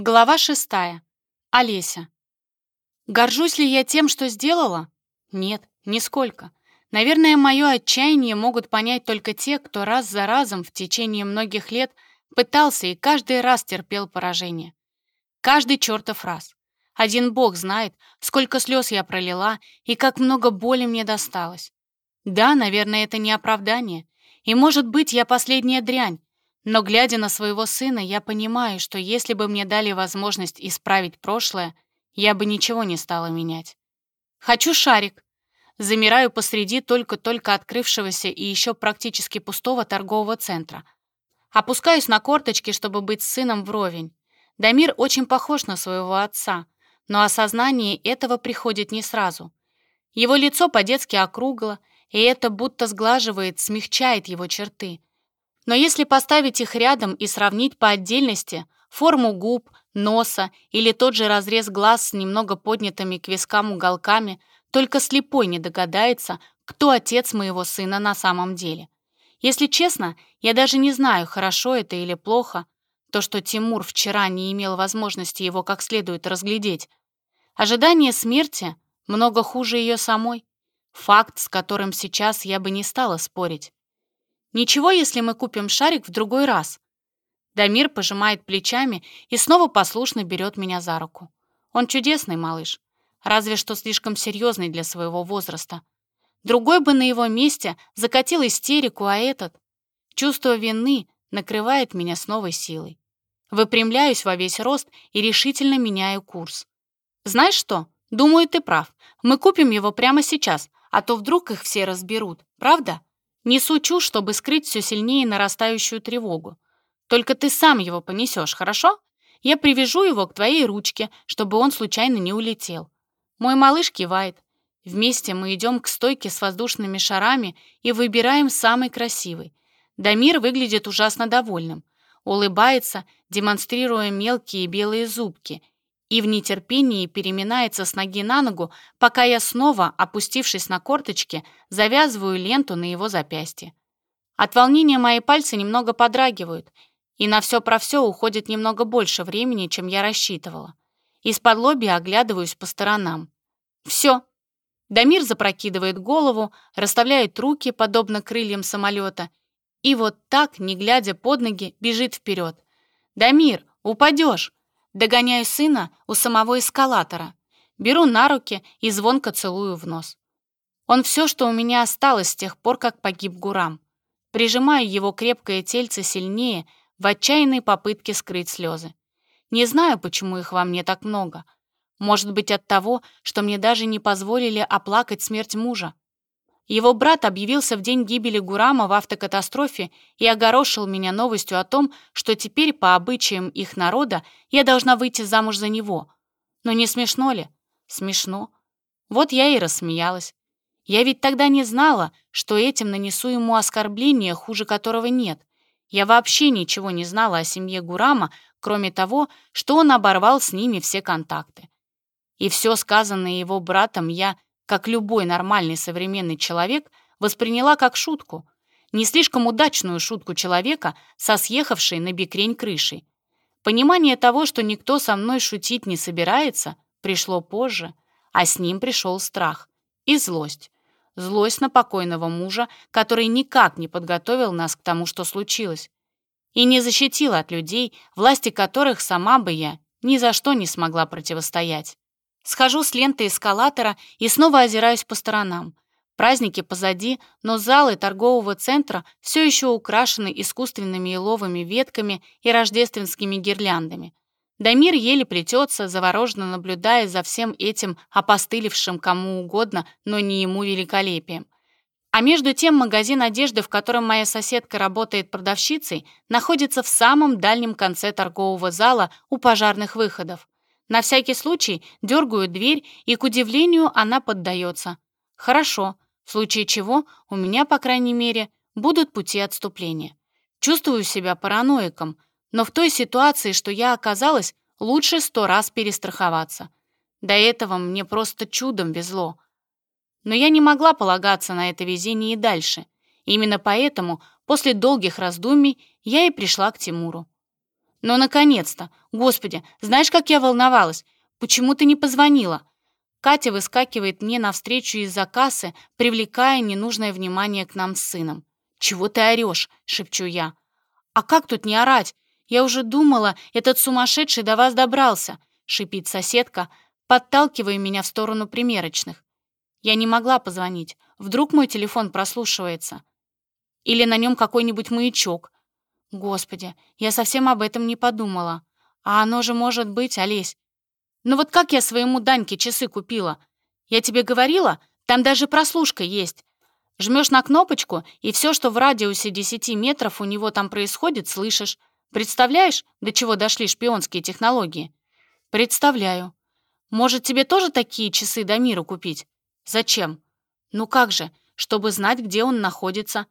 Глава шестая. Олеся. Горжусь ли я тем, что сделала? Нет, нисколько. Наверное, мое отчаяние могут понять только те, кто раз за разом в течение многих лет пытался и каждый раз терпел поражение. Каждый чертов раз. Один бог знает, сколько слез я пролила и как много боли мне досталось. Да, наверное, это не оправдание. И, может быть, я последняя дрянь, но, глядя на своего сына, я понимаю, что если бы мне дали возможность исправить прошлое, я бы ничего не стала менять. Хочу шарик. Замираю посреди только-только открывшегося и еще практически пустого торгового центра. Опускаюсь на корточки, чтобы быть с сыном вровень. Дамир очень похож на своего отца, но осознание этого приходит не сразу. Его лицо по-детски округло, и это будто сглаживает, смягчает его черты. Но если поставить их рядом и сравнить по отдельности форму губ, носа или тот же разрез глаз с немного поднятыми к вискам уголками, только слепой не догадается, кто отец моего сына на самом деле. Если честно, я даже не знаю, хорошо это или плохо, то, что Тимур вчера не имел возможности его как следует разглядеть. Ожидание смерти много хуже ее самой. Факт, с которым сейчас я бы не стала спорить. Ничего, если мы купим шарик в другой раз. Дамир пожимает плечами и снова послушно берет меня за руку. Он чудесный малыш, разве что слишком серьезный для своего возраста. Другой бы на его месте закатил истерику, а этот... Чувство вины накрывает меня с новой силой. Выпрямляюсь во весь рост и решительно меняю курс. Знаешь что? Думаю, ты прав. Мы купим его прямо сейчас, а то вдруг их все разберут, правда? Несу чушь, чтобы скрыть все сильнее нарастающую тревогу. Только ты сам его понесешь, хорошо? Я привяжу его к твоей ручке, чтобы он случайно не улетел. Мой малыш кивает. Вместе мы идем к стойке с воздушными шарами и выбираем самый красивый. Дамир выглядит ужасно довольным. Улыбается, демонстрируя мелкие белые зубки — и в нетерпении переминается с ноги на ногу, пока я снова, опустившись на корточки, завязываю ленту на его запястье. От волнения мои пальцы немного подрагивают, и на все про все уходит немного больше времени, чем я рассчитывала. Из-под лобья оглядываюсь по сторонам. Все. Дамир запрокидывает голову, расставляет руки, подобно крыльям самолета, и вот так, не глядя под ноги, бежит вперед. «Дамир, упадешь!» Догоняю сына у самого эскалатора, беру на руки и звонко целую в нос. Он все, что у меня осталось с тех пор, как погиб Гурам. Прижимаю его крепкое тельце сильнее в отчаянной попытке скрыть слезы. Не знаю, почему их во мне так много. Может быть, от того, что мне даже не позволили оплакать смерть мужа. Его брат объявился в день гибели Гурама в автокатастрофе и огорошил меня новостью о том, что теперь, по обычаям их народа, я должна выйти замуж за него. Но не смешно ли? Смешно. Вот я и рассмеялась. Я ведь тогда не знала, что этим нанесу ему оскорбление, хуже которого нет. Я вообще ничего не знала о семье Гурама, кроме того, что он оборвал с ними все контакты. И все сказанное его братом я как любой нормальный современный человек, восприняла как шутку. Не слишком удачную шутку человека со съехавшей на бекрень крышей. Понимание того, что никто со мной шутить не собирается, пришло позже, а с ним пришел страх и злость. Злость на покойного мужа, который никак не подготовил нас к тому, что случилось. И не защитил от людей, власти которых сама бы я ни за что не смогла противостоять. Схожу с ленты эскалатора и снова озираюсь по сторонам. Праздники позади, но залы торгового центра все еще украшены искусственными еловыми ветками и рождественскими гирляндами. Дамир еле плетется, завороженно наблюдая за всем этим опостылевшим кому угодно, но не ему великолепием. А между тем магазин одежды, в котором моя соседка работает продавщицей, находится в самом дальнем конце торгового зала у пожарных выходов. На всякий случай дергаю дверь, и, к удивлению, она поддается. Хорошо, в случае чего у меня, по крайней мере, будут пути отступления. Чувствую себя параноиком, но в той ситуации, что я оказалась, лучше сто раз перестраховаться. До этого мне просто чудом везло. Но я не могла полагаться на это везение и дальше. Именно поэтому, после долгих раздумий, я и пришла к Тимуру. Но, наконец-то, Господи, знаешь, как я волновалась? Почему ты не позвонила? Катя выскакивает мне навстречу из-за кассы, привлекая ненужное внимание к нам с сыном. «Чего ты орешь?» — шепчу я. «А как тут не орать? Я уже думала, этот сумасшедший до вас добрался», — шипит соседка, подталкивая меня в сторону примерочных. Я не могла позвонить. Вдруг мой телефон прослушивается. Или на нем какой-нибудь маячок. Господи, я совсем об этом не подумала. А оно же может быть, Олесь. Ну вот как я своему Даньке часы купила? Я тебе говорила, там даже прослушка есть. Жмешь на кнопочку, и все, что в радиусе 10 метров у него там происходит, слышишь. Представляешь, до чего дошли шпионские технологии? Представляю. Может, тебе тоже такие часы до мира купить? Зачем? Ну как же, чтобы знать, где он находится.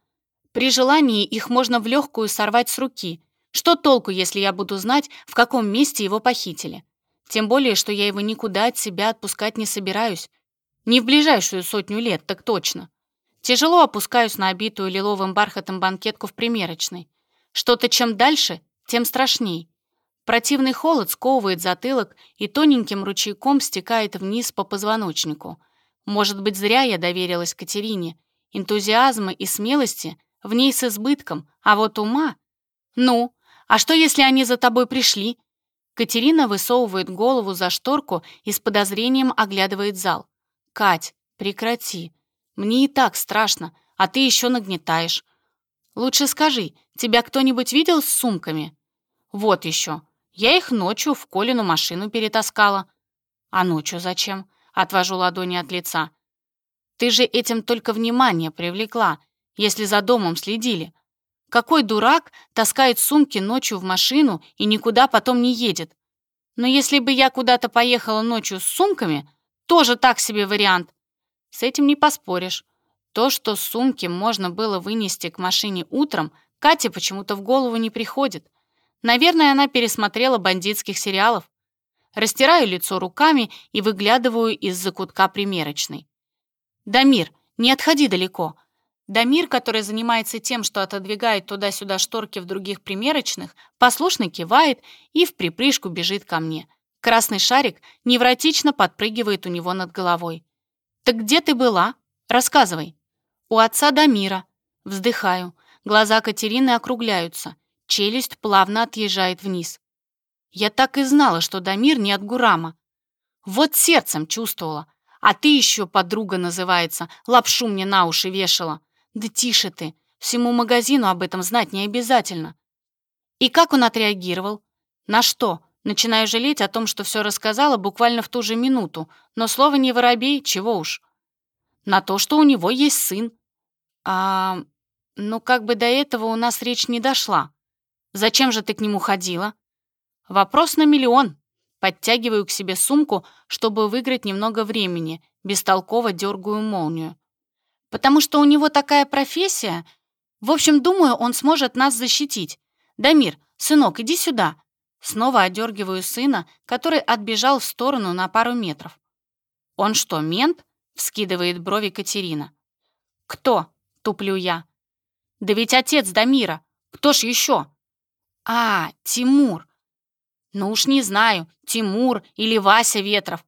При желании их можно в легкую сорвать с руки. Что толку, если я буду знать, в каком месте его похитили? Тем более, что я его никуда от себя отпускать не собираюсь. Не в ближайшую сотню лет, так точно. Тяжело опускаюсь на обитую лиловым бархатом банкетку в примерочной. Что-то чем дальше, тем страшней. Противный холод сковывает затылок и тоненьким ручейком стекает вниз по позвоночнику. Может быть, зря я доверилась Катерине. Энтузиазма и смелости в ней с избытком, а вот ума... Ну, а что, если они за тобой пришли? Катерина высовывает голову за шторку и с подозрением оглядывает зал. «Кать, прекрати. Мне и так страшно, а ты еще нагнетаешь. Лучше скажи, тебя кто-нибудь видел с сумками?» «Вот еще. Я их ночью в Колину машину перетаскала». «А ночью зачем?» Отвожу ладони от лица. «Ты же этим только внимание привлекла, если за домом следили. Какой дурак таскает сумки ночью в машину и никуда потом не едет? Но если бы я куда-то поехала ночью с сумками, тоже так себе вариант. С этим не поспоришь. То, что сумки можно было вынести к машине утром, Кате почему-то в голову не приходит. Наверное, она пересмотрела бандитских сериалов. Растираю лицо руками и выглядываю из закутка примерочной. «Дамир, не отходи далеко. Дамир, который занимается тем, что отодвигает туда-сюда шторки в других примерочных, послушно кивает и в припрыжку бежит ко мне. Красный шарик невротично подпрыгивает у него над головой. «Так где ты была? Рассказывай». «У отца Дамира». Вздыхаю. Глаза Катерины округляются. Челюсть плавно отъезжает вниз. Я так и знала, что Дамир не от Гурама. Вот сердцем чувствовала. А ты еще, подруга называется, лапшу мне на уши вешала. Да тише ты, всему магазину об этом знать не обязательно. И как он отреагировал? На что? Начинаю жалеть о том, что все рассказала буквально в ту же минуту, но слово не воробей, чего уж. На то, что у него есть сын. А, ну как бы до этого у нас речь не дошла. Зачем же ты к нему ходила? Вопрос на миллион. Подтягиваю к себе сумку, чтобы выиграть немного времени, бестолково дергаю молнию потому что у него такая профессия. В общем, думаю, он сможет нас защитить. Дамир, сынок, иди сюда». Снова одергиваю сына, который отбежал в сторону на пару метров. «Он что, мент?» — вскидывает брови Катерина. «Кто?» — туплю я. «Да ведь отец Дамира. Кто ж еще?» «А, Тимур. Ну уж не знаю, Тимур или Вася Ветров.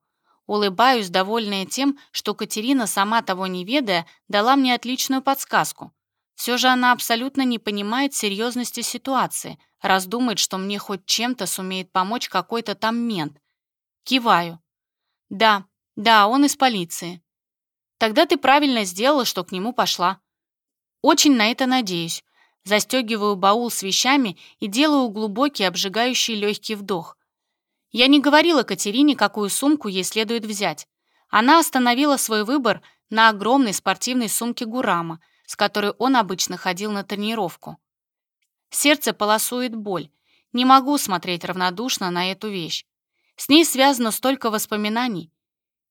Улыбаюсь, довольная тем, что Катерина, сама того не ведая, дала мне отличную подсказку. Все же она абсолютно не понимает серьезности ситуации, раз что мне хоть чем-то сумеет помочь какой-то там мент. Киваю. Да, да, он из полиции. Тогда ты правильно сделала, что к нему пошла. Очень на это надеюсь. Застегиваю баул с вещами и делаю глубокий, обжигающий легкий вдох. Я не говорила Катерине, какую сумку ей следует взять. Она остановила свой выбор на огромной спортивной сумке Гурама, с которой он обычно ходил на тренировку. Сердце полосует боль. Не могу смотреть равнодушно на эту вещь. С ней связано столько воспоминаний.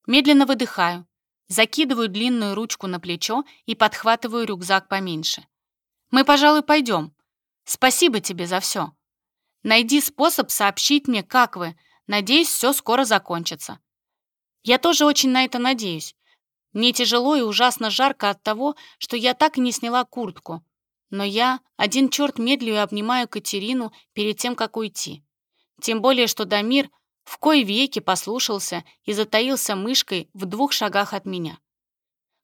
Медленно выдыхаю, закидываю длинную ручку на плечо и подхватываю рюкзак поменьше. «Мы, пожалуй, пойдем. Спасибо тебе за все. Найди способ сообщить мне, как вы, Надеюсь, все скоро закончится. Я тоже очень на это надеюсь. Мне тяжело и ужасно жарко от того, что я так и не сняла куртку. Но я один черт медлю и обнимаю Катерину перед тем, как уйти. Тем более, что Дамир в кой веки послушался и затаился мышкой в двух шагах от меня.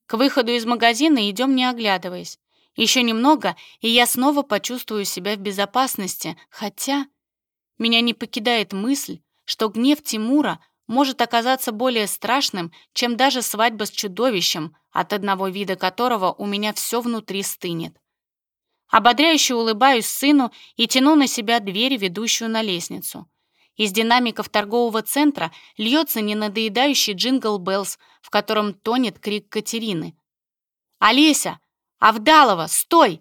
К выходу из магазина идем не оглядываясь. Еще немного, и я снова почувствую себя в безопасности, хотя меня не покидает мысль, что гнев Тимура может оказаться более страшным, чем даже свадьба с чудовищем, от одного вида которого у меня все внутри стынет. Ободряюще улыбаюсь сыну и тяну на себя дверь, ведущую на лестницу. Из динамиков торгового центра льется ненадоедающий Jingle Bells, в котором тонет крик Катерины. «Олеся! Авдалова! Стой!»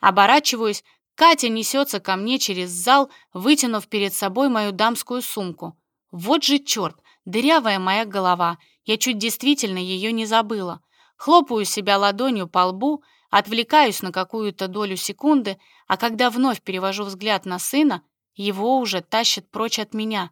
Оборачиваюсь, Катя несется ко мне через зал, вытянув перед собой мою дамскую сумку. Вот же черт, дырявая моя голова, я чуть действительно ее не забыла. Хлопаю себя ладонью по лбу, отвлекаюсь на какую-то долю секунды, а когда вновь перевожу взгляд на сына, его уже тащат прочь от меня.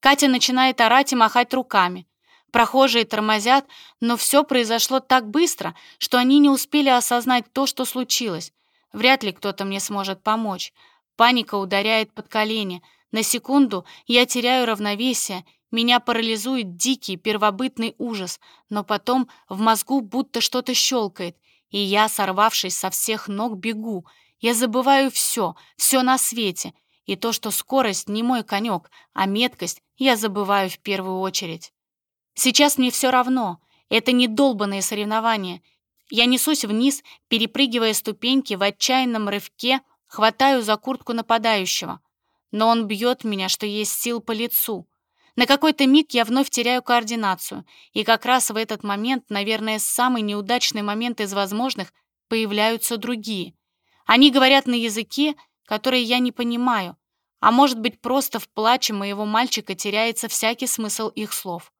Катя начинает орать и махать руками. Прохожие тормозят, но все произошло так быстро, что они не успели осознать то, что случилось. Вряд ли кто-то мне сможет помочь. Паника ударяет под колени. На секунду я теряю равновесие, меня парализует дикий первобытный ужас, но потом в мозгу будто что-то щелкает, и я, сорвавшись со всех ног, бегу. Я забываю все, все на свете, и то, что скорость не мой конек, а меткость я забываю в первую очередь. Сейчас мне все равно, это не долбанные соревнования. Я несусь вниз, перепрыгивая ступеньки в отчаянном рывке, хватаю за куртку нападающего. Но он бьет меня, что есть сил по лицу. На какой-то миг я вновь теряю координацию, и как раз в этот момент, наверное, самый неудачный момент из возможных, появляются другие. Они говорят на языке, который я не понимаю, а может быть, просто в плаче моего мальчика теряется всякий смысл их слов.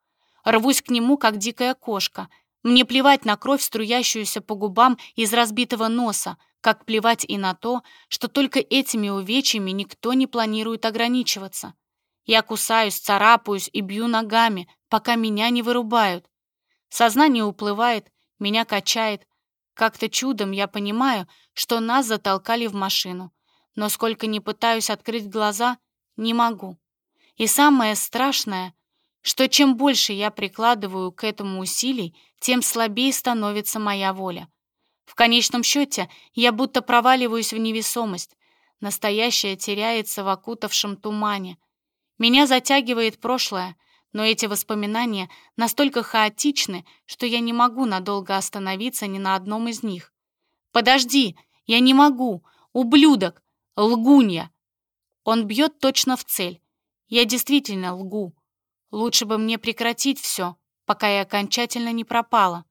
Рвусь к нему, как дикая кошка. Мне плевать на кровь, струящуюся по губам из разбитого носа, как плевать и на то, что только этими увечьями никто не планирует ограничиваться. Я кусаюсь, царапаюсь и бью ногами, пока меня не вырубают. Сознание уплывает, меня качает. Как-то чудом я понимаю, что нас затолкали в машину. Но сколько ни пытаюсь открыть глаза, не могу. И самое страшное, что чем больше я прикладываю к этому усилий, тем слабее становится моя воля. В конечном счете я будто проваливаюсь в невесомость. Настоящее теряется в окутавшем тумане. Меня затягивает прошлое, но эти воспоминания настолько хаотичны, что я не могу надолго остановиться ни на одном из них. «Подожди! Я не могу! Ублюдок! Лгунья!» Он бьет точно в цель. Я действительно лгу. Лучше бы мне прекратить все, пока я окончательно не пропала.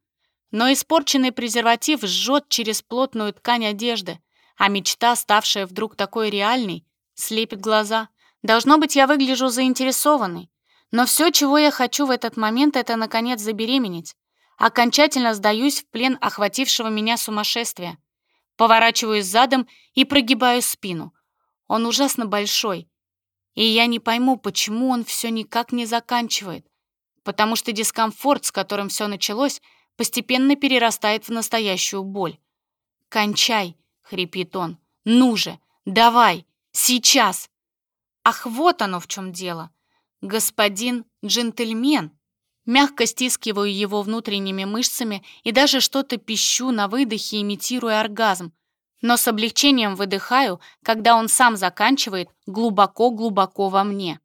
Но испорченный презерватив жжет через плотную ткань одежды, а мечта, ставшая вдруг такой реальной, слепит глаза. Должно быть, я выгляжу заинтересованной. Но все, чего я хочу в этот момент, это, наконец, забеременеть. Окончательно сдаюсь в плен охватившего меня сумасшествия. Поворачиваюсь задом и прогибаю спину. Он ужасно большой. И я не пойму, почему он все никак не заканчивает. Потому что дискомфорт, с которым все началось, постепенно перерастает в настоящую боль. «Кончай!» — хрипит он. «Ну же! Давай! Сейчас!» Ах, вот оно в чем дело. Господин джентльмен. Мягко стискиваю его внутренними мышцами и даже что-то пищу на выдохе, имитируя оргазм. Но с облегчением выдыхаю, когда он сам заканчивает глубоко-глубоко во мне.